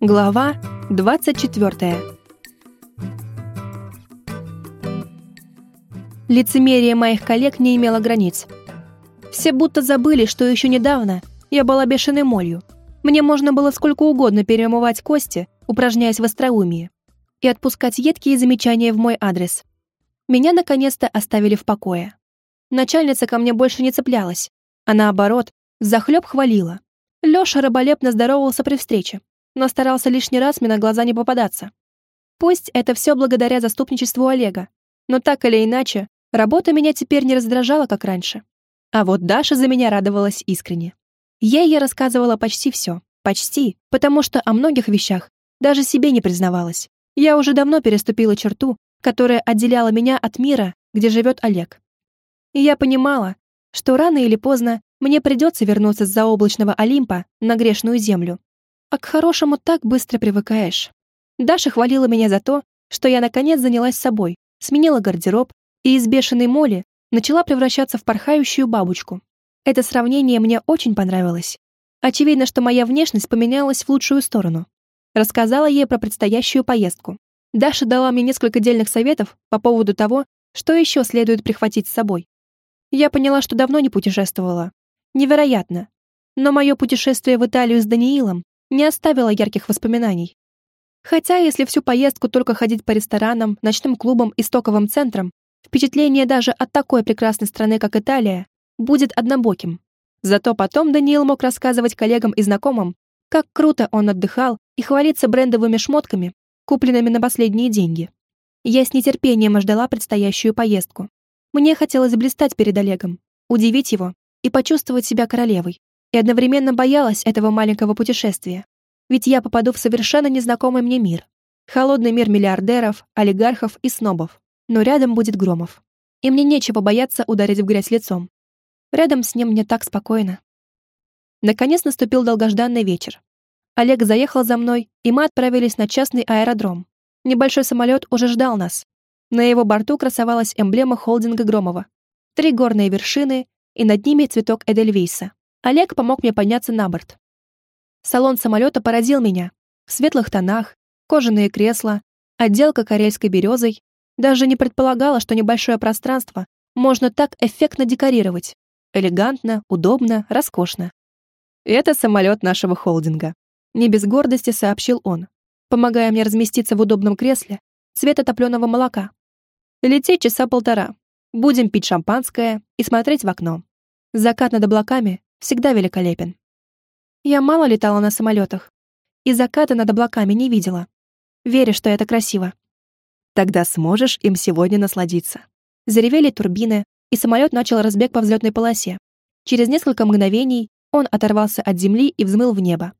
Глава 24 Лицемерие моих коллег не имело границ. Все будто забыли, что еще недавно я была бешеной молью. Мне можно было сколько угодно перемывать кости, упражняясь в остроумии, и отпускать едкие замечания в мой адрес. Меня наконец-то оставили в покое. Начальница ко мне больше не цеплялась, а наоборот, захлеб хвалила. Леша раболепно здоровался при встрече, но старался лишний раз мне на глаза не попадаться. Пусть это все благодаря заступничеству Олега, но так или иначе, работа меня теперь не раздражала, как раньше. А вот Даша за меня радовалась искренне. Ей я рассказывала почти все. Почти, потому что о многих вещах даже себе не признавалась. Я уже давно переступила черту, которая отделяла меня от мира, где живет Олег. И я понимала, что рано или поздно мне придется вернуться с заоблачного Олимпа на грешную землю, а к хорошему так быстро привыкаешь. Даша хвалила меня за то, что я наконец занялась собой, сменила гардероб и из бешеной моли начала превращаться в порхающую бабочку. Это сравнение мне очень понравилось. Очевидно, что моя внешность поменялась в лучшую сторону. Рассказала ей про предстоящую поездку. Даша дала мне несколько дельных советов по поводу того, что еще следует прихватить с собой. Я поняла, что давно не путешествовала. Невероятно. Но мое путешествие в Италию с Даниилом не оставила ярких воспоминаний. Хотя, если всю поездку только ходить по ресторанам, ночным клубам и стоковым центрам, впечатление даже от такой прекрасной страны, как Италия, будет однобоким. Зато потом Даниил мог рассказывать коллегам и знакомым, как круто он отдыхал и хвалиться брендовыми шмотками, купленными на последние деньги. Я с нетерпением ждала предстоящую поездку. Мне хотелось блистать перед Олегом, удивить его и почувствовать себя королевой и одновременно боялась этого маленького путешествия. Ведь я попаду в совершенно незнакомый мне мир. Холодный мир миллиардеров, олигархов и снобов. Но рядом будет Громов. И мне нечего бояться ударить в грязь лицом. Рядом с ним мне так спокойно. Наконец наступил долгожданный вечер. Олег заехал за мной, и мы отправились на частный аэродром. Небольшой самолет уже ждал нас. На его борту красовалась эмблема холдинга Громова. Три горные вершины, и над ними цветок Эдельвейса. Олег помог мне подняться на борт. Салон самолета поразил меня. В светлых тонах, кожаные кресла, отделка карельской березой. Даже не предполагала, что небольшое пространство можно так эффектно декорировать. Элегантно, удобно, роскошно. «Это самолет нашего холдинга», — не без гордости сообщил он, помогая мне разместиться в удобном кресле цвета топленого молока. «Лететь часа полтора. Будем пить шампанское и смотреть в окно. Закат над облаками всегда великолепен. Я мало летала на самолетах, и заката над облаками не видела. Верю, что это красиво. Тогда сможешь им сегодня насладиться. Заревели турбины, и самолет начал разбег по взлетной полосе. Через несколько мгновений он оторвался от земли и взмыл в небо.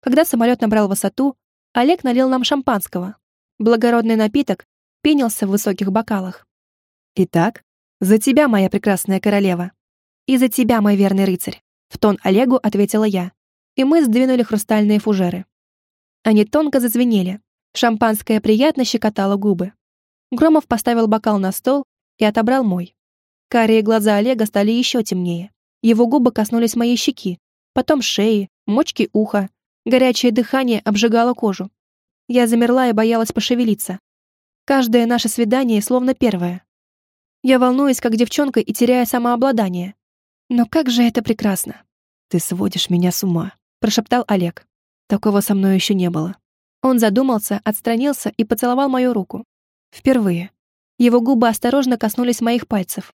Когда самолет набрал высоту, Олег налил нам шампанского. Благородный напиток пенился в высоких бокалах. «Итак, за тебя, моя прекрасная королева, и за тебя, мой верный рыцарь. В тон Олегу ответила я, и мы сдвинули хрустальные фужеры. Они тонко зазвенели. Шампанское приятно щекотало губы. Громов поставил бокал на стол и отобрал мой. Карие глаза Олега стали еще темнее. Его губы коснулись моей щеки, потом шеи, мочки уха. Горячее дыхание обжигало кожу. Я замерла и боялась пошевелиться. Каждое наше свидание словно первое. Я волнуюсь, как девчонка, и теряя самообладание. Но как же это прекрасно. Ты сводишь меня с ума, прошептал Олег. Такого со мной еще не было. Он задумался, отстранился и поцеловал мою руку. Впервые. Его губы осторожно коснулись моих пальцев.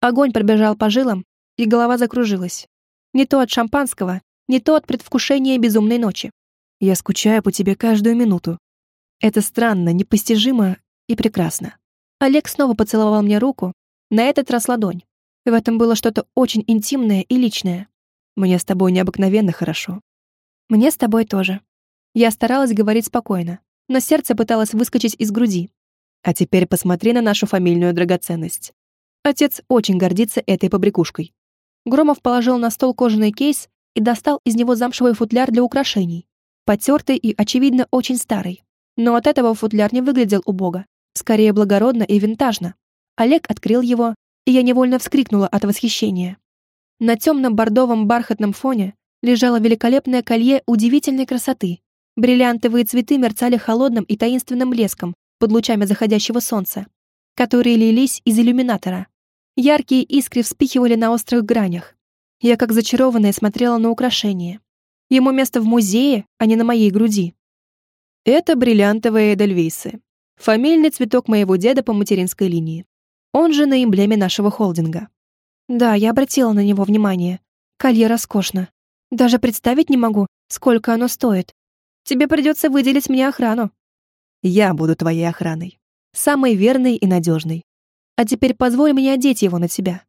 Огонь пробежал по жилам, и голова закружилась. Не то от шампанского, не то от предвкушения безумной ночи. Я скучаю по тебе каждую минуту. Это странно, непостижимо и прекрасно. Олег снова поцеловал мне руку, на этот раз ладонь. В этом было что-то очень интимное и личное. Мне с тобой необыкновенно хорошо. Мне с тобой тоже. Я старалась говорить спокойно, но сердце пыталось выскочить из груди. А теперь посмотри на нашу фамильную драгоценность. Отец очень гордится этой побрякушкой. Громов положил на стол кожаный кейс и достал из него замшевый футляр для украшений. Потертый и, очевидно, очень старый. Но от этого футляр не выглядел убого. Скорее благородно и винтажно. Олег открыл его, и я невольно вскрикнула от восхищения. На темном бордовом бархатном фоне лежало великолепное колье удивительной красоты, Бриллиантовые цветы мерцали холодным и таинственным блеском под лучами заходящего солнца, которые лились из иллюминатора. Яркие искры вспихивали на острых гранях. Я, как зачарованная, смотрела на украшение. Ему место в музее, а не на моей груди. Это бриллиантовые эдельвейсы. Фамильный цветок моего деда по материнской линии. Он же на эмблеме нашего холдинга. Да, я обратила на него внимание. Колье роскошно. Даже представить не могу, сколько оно стоит. Тебе придется выделить мне охрану. Я буду твоей охраной. Самой верной и надежной. А теперь позволь мне одеть его на себя.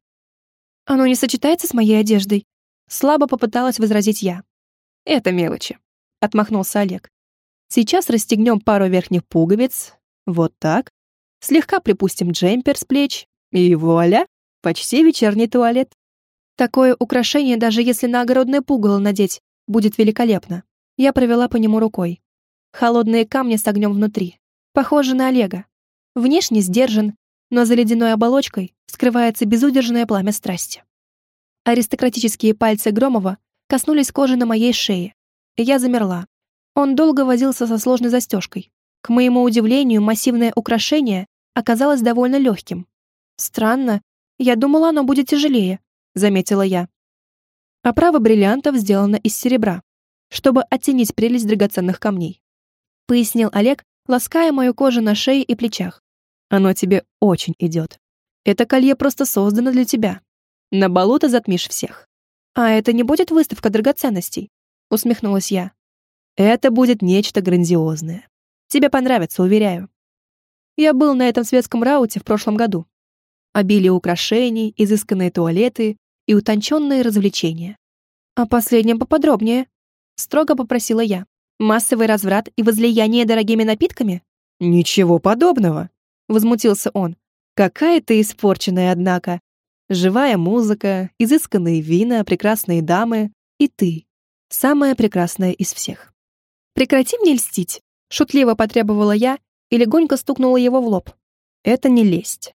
Оно не сочетается с моей одеждой. Слабо попыталась возразить я. Это мелочи. Отмахнулся Олег. Сейчас расстегнем пару верхних пуговиц. Вот так. Слегка припустим джемпер с плеч. И вуаля, почти вечерний туалет. Такое украшение, даже если на огородное пугало надеть, будет великолепно. Я провела по нему рукой. Холодные камни с огнем внутри. Похоже на Олега. Внешне сдержан, но за ледяной оболочкой скрывается безудержное пламя страсти. Аристократические пальцы Громова коснулись кожи на моей шее, я замерла. Он долго возился со сложной застежкой. К моему удивлению, массивное украшение оказалось довольно легким. Странно, я думала, оно будет тяжелее, заметила я. Оправа бриллиантов сделана из серебра, чтобы оттенить прелесть драгоценных камней. Пояснил Олег, лаская мою кожу на шее и плечах. Оно тебе очень идет. Это колье просто создано для тебя. На балу затмишь всех. А это не будет выставка драгоценностей? Усмехнулась я. Это будет нечто грандиозное. Тебе понравится, уверяю. Я был на этом светском рауте в прошлом году. Обилие украшений, изысканные туалеты и утонченные развлечения. О последнем поподробнее. Строго попросила я. Массовый разврат и возлияние дорогими напитками? Ничего подобного, возмутился он. Какая ты испорченная, однако. Живая музыка, изысканные вина, прекрасные дамы и ты. Самая прекрасная из всех. «Прекрати мне льстить!» — шутливо потребовала я и легонько стукнула его в лоб. «Это не лесть.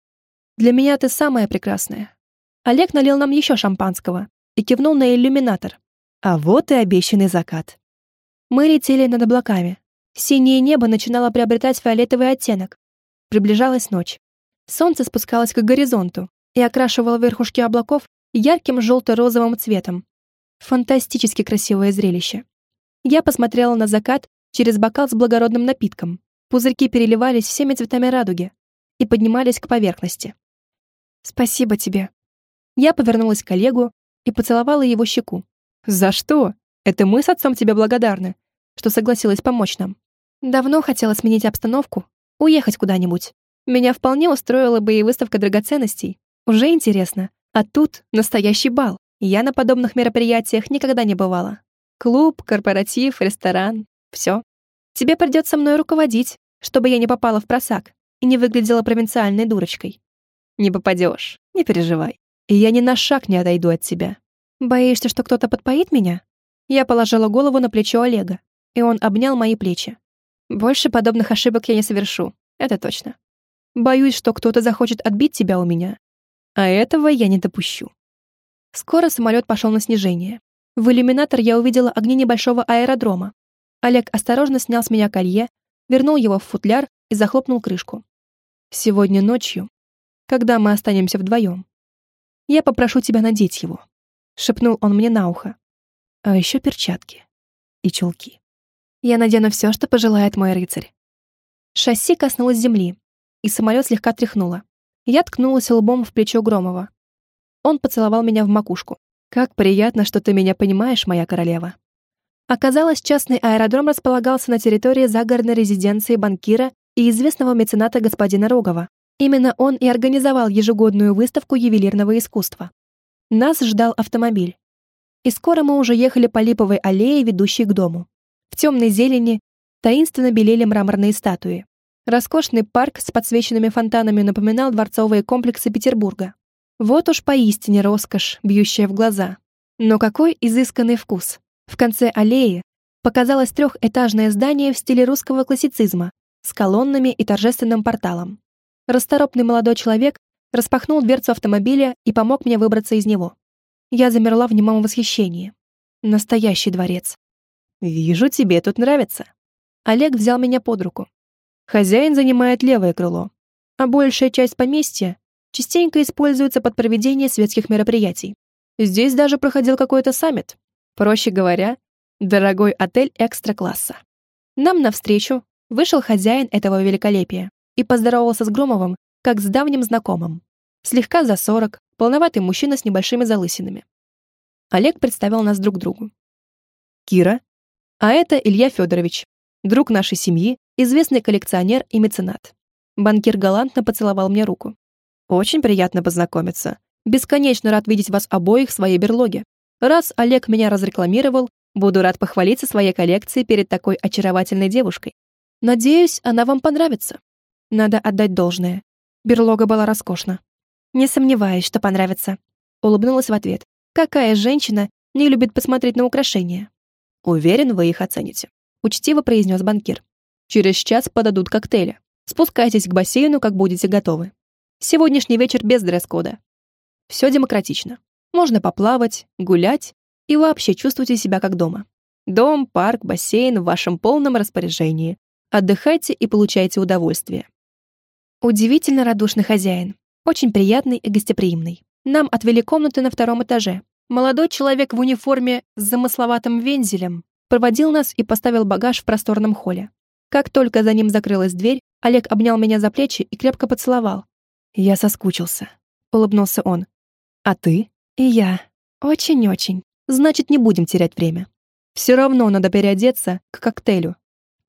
Для меня ты самая прекрасная». Олег налил нам еще шампанского и кивнул на иллюминатор. А вот и обещанный закат. Мы летели над облаками. Синее небо начинало приобретать фиолетовый оттенок. Приближалась ночь. Солнце спускалось к горизонту и окрашивало верхушки облаков ярким желто-розовым цветом. Фантастически красивое зрелище. Я посмотрела на закат через бокал с благородным напитком. Пузырьки переливались всеми цветами радуги и поднимались к поверхности. «Спасибо тебе». Я повернулась к коллегу и поцеловала его щеку. «За что? Это мы с отцом тебе благодарны, что согласилась помочь нам. Давно хотела сменить обстановку, уехать куда-нибудь. Меня вполне устроила бы и выставка драгоценностей. Уже интересно. А тут настоящий бал. Я на подобных мероприятиях никогда не бывала. Клуб, корпоратив, ресторан. Все. Тебе придется мной руководить, чтобы я не попала в просак и не выглядела провинциальной дурочкой. Не попадешь, не переживай. И я ни на шаг не отойду от тебя. Боишься, что кто-то подпоит меня? Я положила голову на плечо Олега, и он обнял мои плечи. Больше подобных ошибок я не совершу, это точно. Боюсь, что кто-то захочет отбить тебя у меня, а этого я не допущу. Скоро самолет пошел на снижение. В иллюминатор я увидела огни небольшого аэродрома. Олег осторожно снял с меня колье, вернул его в футляр и захлопнул крышку. «Сегодня ночью, когда мы останемся вдвоем, я попрошу тебя надеть его», — шепнул он мне на ухо. «А еще перчатки и чулки. Я надену все, что пожелает мой рыцарь». Шасси коснулось земли, и самолет слегка тряхнуло. Я ткнулась лбом в плечо Громова. Он поцеловал меня в макушку. «Как приятно, что ты меня понимаешь, моя королева». Оказалось, частный аэродром располагался на территории загородной резиденции банкира и известного мецената господина Рогова. Именно он и организовал ежегодную выставку ювелирного искусства. Нас ждал автомобиль. И скоро мы уже ехали по липовой аллее, ведущей к дому. В темной зелени таинственно белели мраморные статуи. Роскошный парк с подсвеченными фонтанами напоминал дворцовые комплексы Петербурга. Вот уж поистине роскошь, бьющая в глаза. Но какой изысканный вкус. В конце аллеи показалось трехэтажное здание в стиле русского классицизма с колоннами и торжественным порталом. Расторопный молодой человек распахнул дверцу автомобиля и помог мне выбраться из него. Я замерла в немом восхищении. Настоящий дворец. «Вижу, тебе тут нравится», Олег взял меня под руку. Хозяин занимает левое крыло, а большая часть поместья частенько используется под проведение светских мероприятий. Здесь даже проходил какой-то саммит. Проще говоря, дорогой отель экстра-класса. Нам навстречу вышел хозяин этого великолепия и поздоровался с Громовым, как с давним знакомым. Слегка за сорок, полноватый мужчина с небольшими залысинами. Олег представил нас друг другу. Кира, а это Илья Федорович, друг нашей семьи, известный коллекционер и меценат. Банкир галантно поцеловал мне руку. «Очень приятно познакомиться. Бесконечно рад видеть вас обоих в своей берлоге. Раз Олег меня разрекламировал, буду рад похвалиться своей коллекцией перед такой очаровательной девушкой. Надеюсь, она вам понравится. Надо отдать должное. Берлога была роскошна. Не сомневаюсь, что понравится. Улыбнулась в ответ. Какая женщина не любит посмотреть на украшения? Уверен, вы их оцените. Учтиво произнес банкир. Через час подадут коктейли. Спускайтесь к бассейну, как будете готовы. Сегодняшний вечер без дресс-кода. Все демократично. Можно поплавать, гулять и вообще чувствуйте себя как дома. Дом, парк, бассейн в вашем полном распоряжении. Отдыхайте и получайте удовольствие. Удивительно радушный хозяин. Очень приятный и гостеприимный. Нам отвели комнаты на втором этаже. Молодой человек в униформе с замысловатым вензелем проводил нас и поставил багаж в просторном холле. Как только за ним закрылась дверь, Олег обнял меня за плечи и крепко поцеловал. «Я соскучился», — улыбнулся он. А ты? И я. Очень-очень. Значит, не будем терять время. Все равно надо переодеться к коктейлю.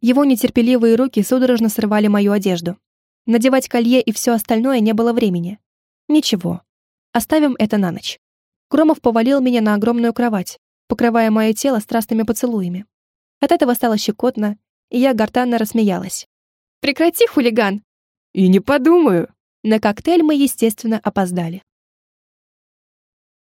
Его нетерпеливые руки судорожно срывали мою одежду. Надевать колье и все остальное не было времени. Ничего. Оставим это на ночь. Громов повалил меня на огромную кровать, покрывая мое тело страстными поцелуями. От этого стало щекотно, и я гортанно рассмеялась. «Прекрати, хулиган!» «И не подумаю!» На коктейль мы, естественно, опоздали.